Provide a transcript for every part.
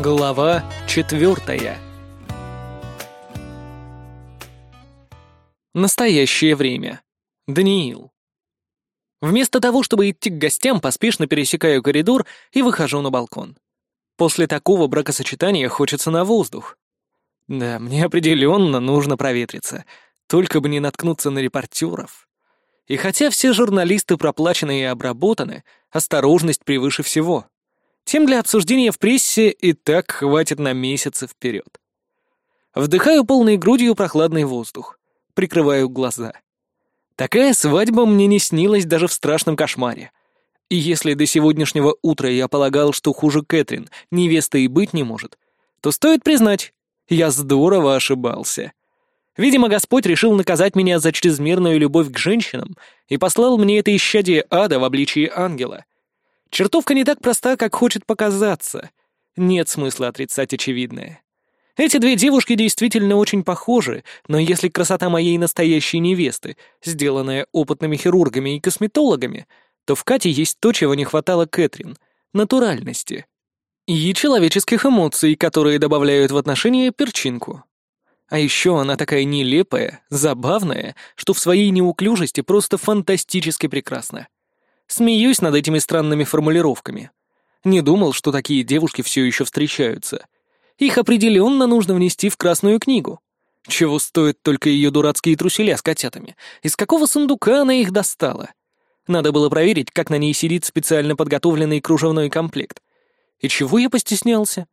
Глава четвертая. Настоящее время. Даниил. Вместо того, чтобы идти к гостям, поспешно пересекаю коридор и выхожу на балкон. После такого бракосочетания хочется на воздух. Да, мне определенно нужно проветриться, только бы не наткнуться на репортеров. И хотя все журналисты проплачены и обработаны, осторожность превыше всего. Тем для обсуждения в прессе и так хватит на месяцы вперед. Вдыхаю полной грудью прохладный воздух. Прикрываю глаза. Такая свадьба мне не снилась даже в страшном кошмаре. И если до сегодняшнего утра я полагал, что хуже Кэтрин невеста и быть не может, то стоит признать, я здорово ошибался. Видимо, Господь решил наказать меня за чрезмерную любовь к женщинам и послал мне это исчадие ада в обличии ангела — Чертовка не так проста, как хочет показаться. Нет смысла отрицать очевидное. Эти две девушки действительно очень похожи, но если красота моей настоящей невесты, сделанная опытными хирургами и косметологами, то в Кате есть то, чего не хватало Кэтрин — натуральности. И человеческих эмоций, которые добавляют в отношения перчинку. А еще она такая нелепая, забавная, что в своей неуклюжести просто фантастически прекрасна. Смеюсь над этими странными формулировками. Не думал, что такие девушки все еще встречаются. Их определенно нужно внести в Красную книгу. Чего стоят только ее дурацкие труселя с котятами? Из какого сундука она их достала? Надо было проверить, как на ней сидит специально подготовленный кружевной комплект. И чего я постеснялся?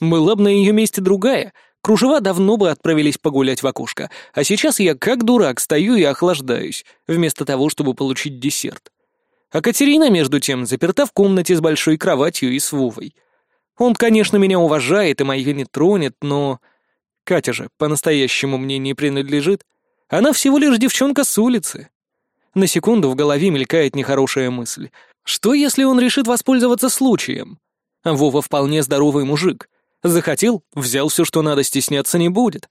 Была бы на ее месте другая, кружева давно бы отправились погулять в окошко, а сейчас я как дурак стою и охлаждаюсь, вместо того, чтобы получить десерт. А Катерина, между тем, заперта в комнате с большой кроватью и с Вовой. Он, конечно, меня уважает и моё не тронет, но... Катя же по-настоящему мне не принадлежит. Она всего лишь девчонка с улицы. На секунду в голове мелькает нехорошая мысль. Что, если он решит воспользоваться случаем? Вова вполне здоровый мужик. Захотел, взял все, что надо, стесняться не будет.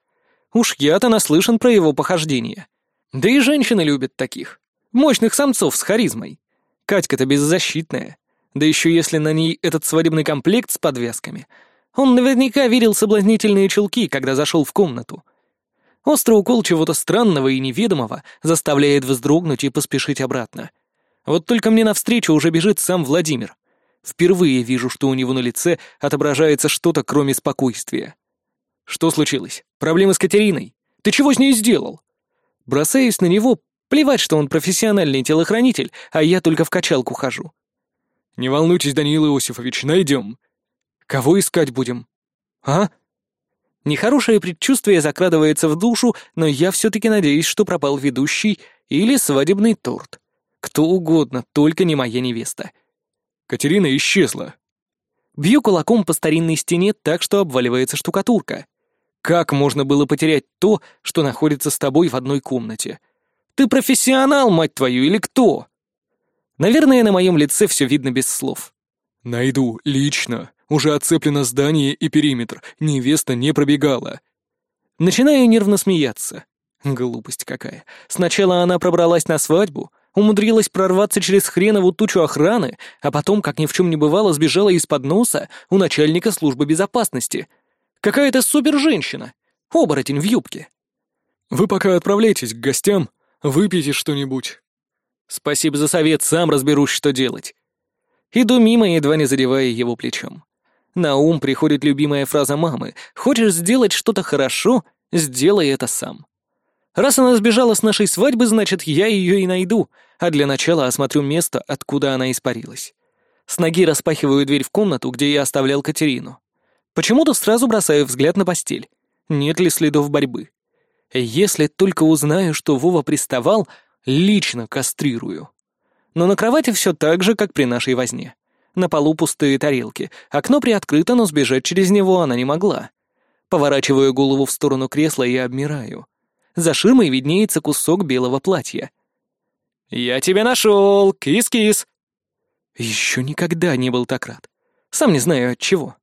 Уж я-то наслышан про его похождения. Да и женщины любят таких. Мощных самцов с харизмой. Катька-то беззащитная. Да еще если на ней этот свадебный комплект с подвесками. Он наверняка видел соблазнительные чулки, когда зашел в комнату. Острый укол чего-то странного и неведомого заставляет вздрогнуть и поспешить обратно. Вот только мне навстречу уже бежит сам Владимир. Впервые вижу, что у него на лице отображается что-то, кроме спокойствия. Что случилось? Проблемы с Катериной? Ты чего с ней сделал? Бросаюсь на него, Плевать, что он профессиональный телохранитель, а я только в качалку хожу. Не волнуйтесь, Даниил Иосифович, найдем. Кого искать будем? А? Нехорошее предчувствие закрадывается в душу, но я все-таки надеюсь, что пропал ведущий или свадебный торт. Кто угодно, только не моя невеста. Катерина исчезла. Бью кулаком по старинной стене так, что обваливается штукатурка. Как можно было потерять то, что находится с тобой в одной комнате? Ты профессионал, мать твою, или кто?» Наверное, на моем лице все видно без слов. «Найду, лично. Уже оцеплено здание и периметр. Невеста не пробегала». Начинаю нервно смеяться. Глупость какая. Сначала она пробралась на свадьбу, умудрилась прорваться через хренову тучу охраны, а потом, как ни в чем не бывало, сбежала из-под носа у начальника службы безопасности. Какая-то супер-женщина. Оборотень в юбке. «Вы пока отправляйтесь к гостям, Выпейте что-нибудь». «Спасибо за совет, сам разберусь, что делать». Иду мимо, едва не задевая его плечом. На ум приходит любимая фраза мамы «Хочешь сделать что-то хорошо? Сделай это сам». Раз она сбежала с нашей свадьбы, значит, я ее и найду, а для начала осмотрю место, откуда она испарилась. С ноги распахиваю дверь в комнату, где я оставлял Катерину. Почему-то сразу бросаю взгляд на постель. Нет ли следов борьбы? Если только узнаю, что Вова приставал, лично кастрирую. Но на кровати все так же, как при нашей возне. На полу пустые тарелки, окно приоткрыто, но сбежать через него она не могла. Поворачиваю голову в сторону кресла и обмираю. За ширмой виднеется кусок белого платья. «Я тебя нашел! Кис-кис!» Еще никогда не был так рад. Сам не знаю от чего.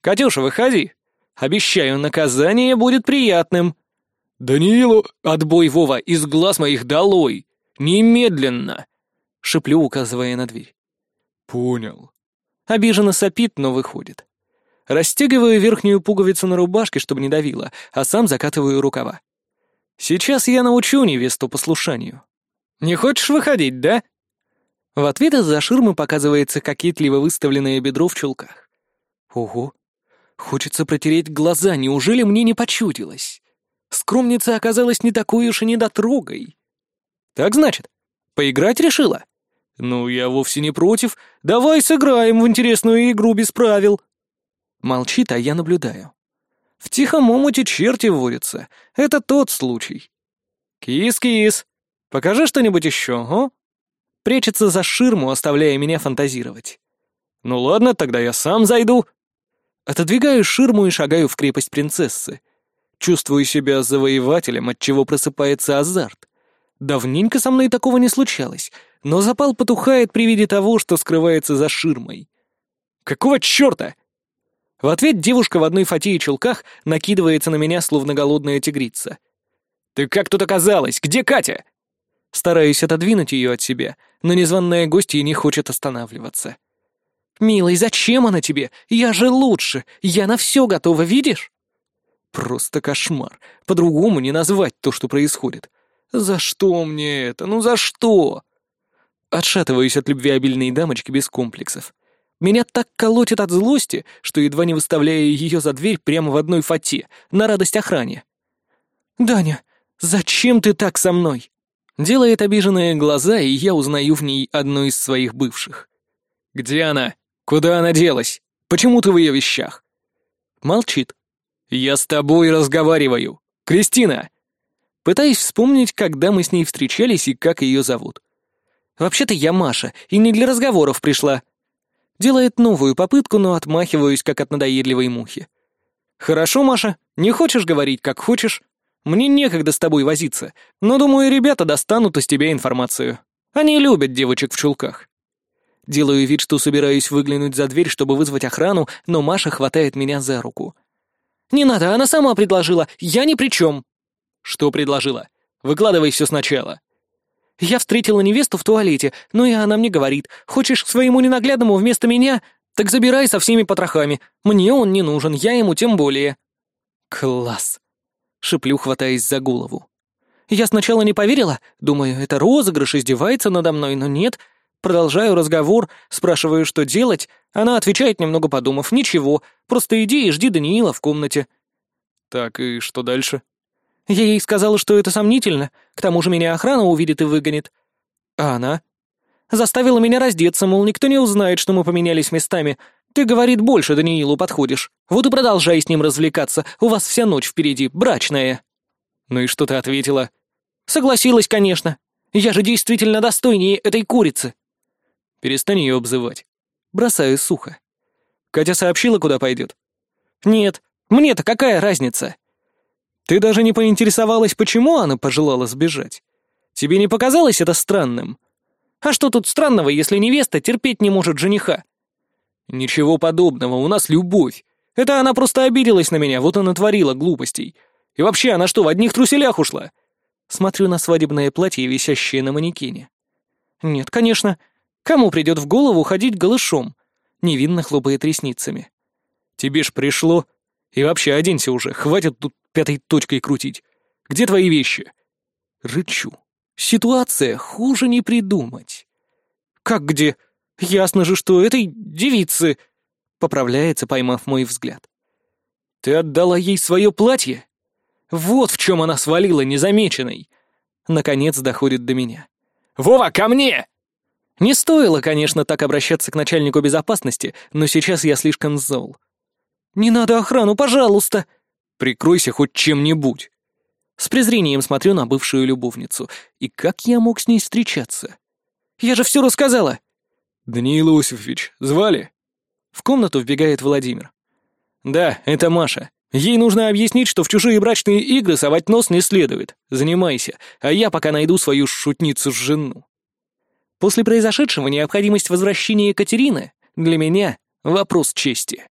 «Катюша, выходи! Обещаю, наказание будет приятным!» «Даниилу...» «Отбой, Вова, из глаз моих долой! Немедленно!» Шиплю, указывая на дверь. «Понял». Обиженно сопит, но выходит. Растягиваю верхнюю пуговицу на рубашке, чтобы не давило, а сам закатываю рукава. Сейчас я научу невесту послушанию. Не хочешь выходить, да? В ответ из-за ширмы показывается кокетливо выставленное бедро в чулках. Ого, хочется протереть глаза, неужели мне не почудилось? Скромница оказалась не такой уж и недотрогой. Так значит, поиграть решила? Ну, я вовсе не против. Давай сыграем в интересную игру без правил. Молчит, а я наблюдаю. В тихом омуте черти водятся. Это тот случай. Кис-кис, покажи что-нибудь еще, о? Прячется за ширму, оставляя меня фантазировать. Ну ладно, тогда я сам зайду. Отодвигаю ширму и шагаю в крепость принцессы. Чувствую себя завоевателем, от чего просыпается азарт. Давненько со мной такого не случалось, но запал потухает при виде того, что скрывается за ширмой. Какого черта? В ответ девушка в одной фате и чулках накидывается на меня, словно голодная тигрица. «Ты как тут оказалась? Где Катя?» Стараюсь отодвинуть ее от себя, но незваная гостья не хочет останавливаться. «Милый, зачем она тебе? Я же лучше! Я на все готова, видишь?» Просто кошмар. По-другому не назвать то, что происходит. За что мне это? Ну за что? Отшатываюсь от любвеобильной дамочки без комплексов. Меня так колотит от злости, что едва не выставляю ее за дверь прямо в одной фате, на радость охране. «Даня, зачем ты так со мной?» Делает обиженные глаза, и я узнаю в ней одну из своих бывших. «Где она? Куда она делась? Почему ты в ее вещах?» Молчит. «Я с тобой разговариваю. Кристина!» Пытаюсь вспомнить, когда мы с ней встречались и как ее зовут. «Вообще-то я Маша, и не для разговоров пришла». Делает новую попытку, но отмахиваюсь, как от надоедливой мухи. «Хорошо, Маша, не хочешь говорить, как хочешь. Мне некогда с тобой возиться, но, думаю, ребята достанут из тебя информацию. Они любят девочек в чулках. Делаю вид, что собираюсь выглянуть за дверь, чтобы вызвать охрану, но Маша хватает меня за руку. «Не надо, она сама предложила, я ни при чем». «Что предложила? Выкладывай все сначала». «Я встретила невесту в туалете, ну и она мне говорит, хочешь к своему ненаглядному вместо меня? Так забирай со всеми потрохами. Мне он не нужен, я ему тем более». «Класс!» — шиплю, хватаясь за голову. Я сначала не поверила, думаю, это розыгрыш, издевается надо мной, но нет. Продолжаю разговор, спрашиваю, что делать. Она отвечает, немного подумав, ничего, просто иди и жди Даниила в комнате. Так, и что дальше? Я ей сказала, что это сомнительно, к тому же меня охрана увидит и выгонит. А она? Заставила меня раздеться, мол, никто не узнает, что мы поменялись местами, ты, говорит, больше Даниилу подходишь. Вот и продолжай с ним развлекаться. У вас вся ночь впереди, брачная». «Ну и что ты ответила?» «Согласилась, конечно. Я же действительно достойнее этой курицы». «Перестань ее обзывать». Бросаю сухо. Катя сообщила, куда пойдет? «Нет. Мне-то какая разница?» «Ты даже не поинтересовалась, почему она пожелала сбежать? Тебе не показалось это странным?» «А что тут странного, если невеста терпеть не может жениха?» «Ничего подобного, у нас любовь. Это она просто обиделась на меня, вот и натворила глупостей. И вообще, она что, в одних труселях ушла?» Смотрю на свадебное платье, висящее на манекене. «Нет, конечно. Кому придет в голову ходить голышом?» Невинно хлопает ресницами. «Тебе ж пришло. И вообще, оденься уже, хватит тут пятой точкой крутить. Где твои вещи?» Рычу. Ситуация хуже не придумать. «Как где?» Ясно же, что этой девицы...» Поправляется, поймав мой взгляд. «Ты отдала ей свое платье? Вот в чем она свалила незамеченной!» Наконец доходит до меня. «Вова, ко мне!» Не стоило, конечно, так обращаться к начальнику безопасности, но сейчас я слишком зол. «Не надо охрану, пожалуйста!» «Прикройся хоть чем-нибудь!» С презрением смотрю на бывшую любовницу. И как я мог с ней встречаться? «Я же все рассказала!» «Даниил Иосифович, звали?» В комнату вбегает Владимир. «Да, это Маша. Ей нужно объяснить, что в чужие брачные игры совать нос не следует. Занимайся, а я пока найду свою шутницу-жену». После произошедшего необходимость возвращения Екатерины для меня — вопрос чести.